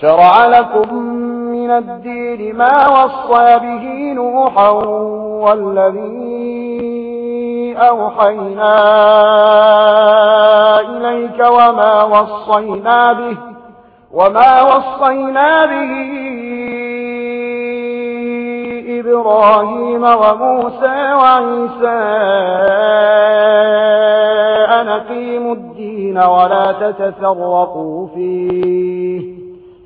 شرع لكم من الدين ما وصى به نوحا والذي أوحينا إليك وما وصينا به وما وصينا به إبراهيم وموسى وعيسى. أن الدين ولا تتفرقوا فيه.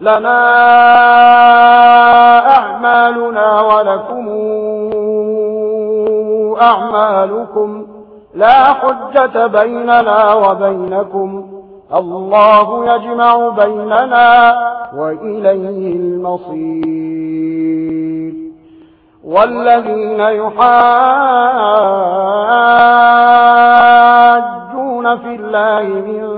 لنا أعمالنا ولكم أعمالكم لا حجة بيننا وبينكم. الله يجمع بيننا وإليه المصير. والذين يحاجون في الله من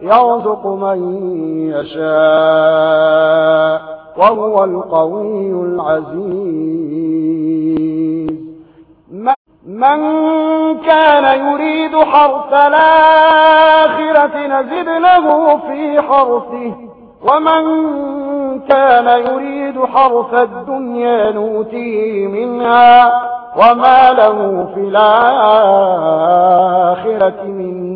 يرزق من يشاء وهو القوي العزيز. من كان يريد حرث الآخرة نزد له في حرثه ومن كان يريد حرث الدنيا نوتيه منها وما له في الآخرة منه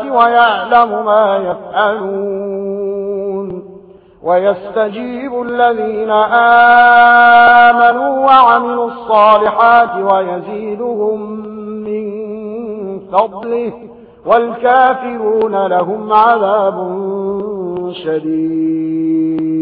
السماوات ويعلم ما يفعلون ويستجيب الذين آمنوا وعملوا الصالحات ويزيدهم من فضله والكافرون لهم عذاب شديد